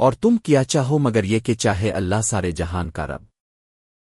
اور تم کیا چاہو مگر یہ کہ چاہے اللہ سارے جہان کا رب۔